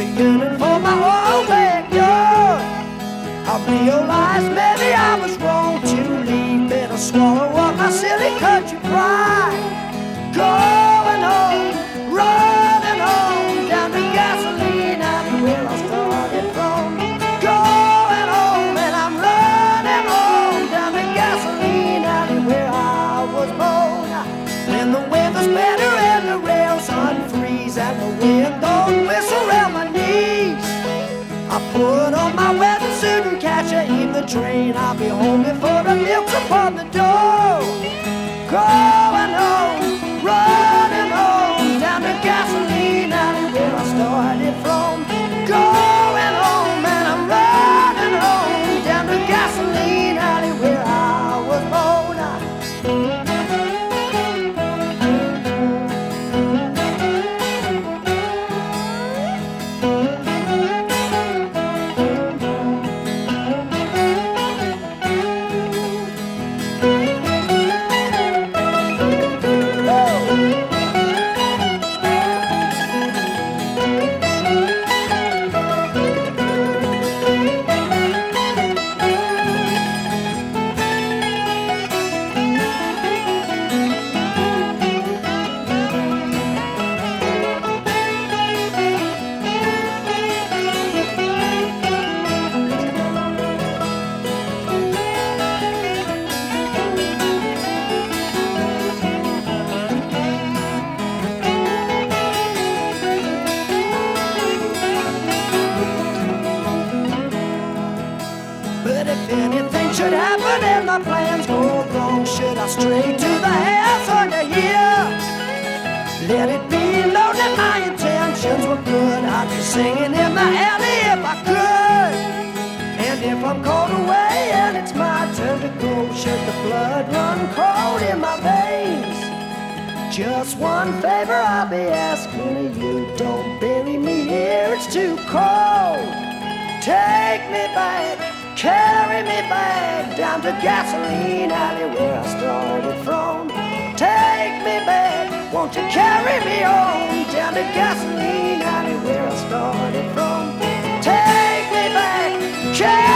A yearning for my old backyard. I'll be your last was Cristo. Should happen and my plans go wrong, should I stray to the house under here? Let it be known that my intentions were good. I'd be singing in the alley if I could. And if I'm called away and it's my turn to go, should the blood run cold in my veins? Just one favor I'll be asking of you. Don't bury me here, it's too cold. Take me back, Carry me back down to gasoline alley where I started from. Take me back, won't you carry me on down to gasoline alley where I started from? Take me back, carry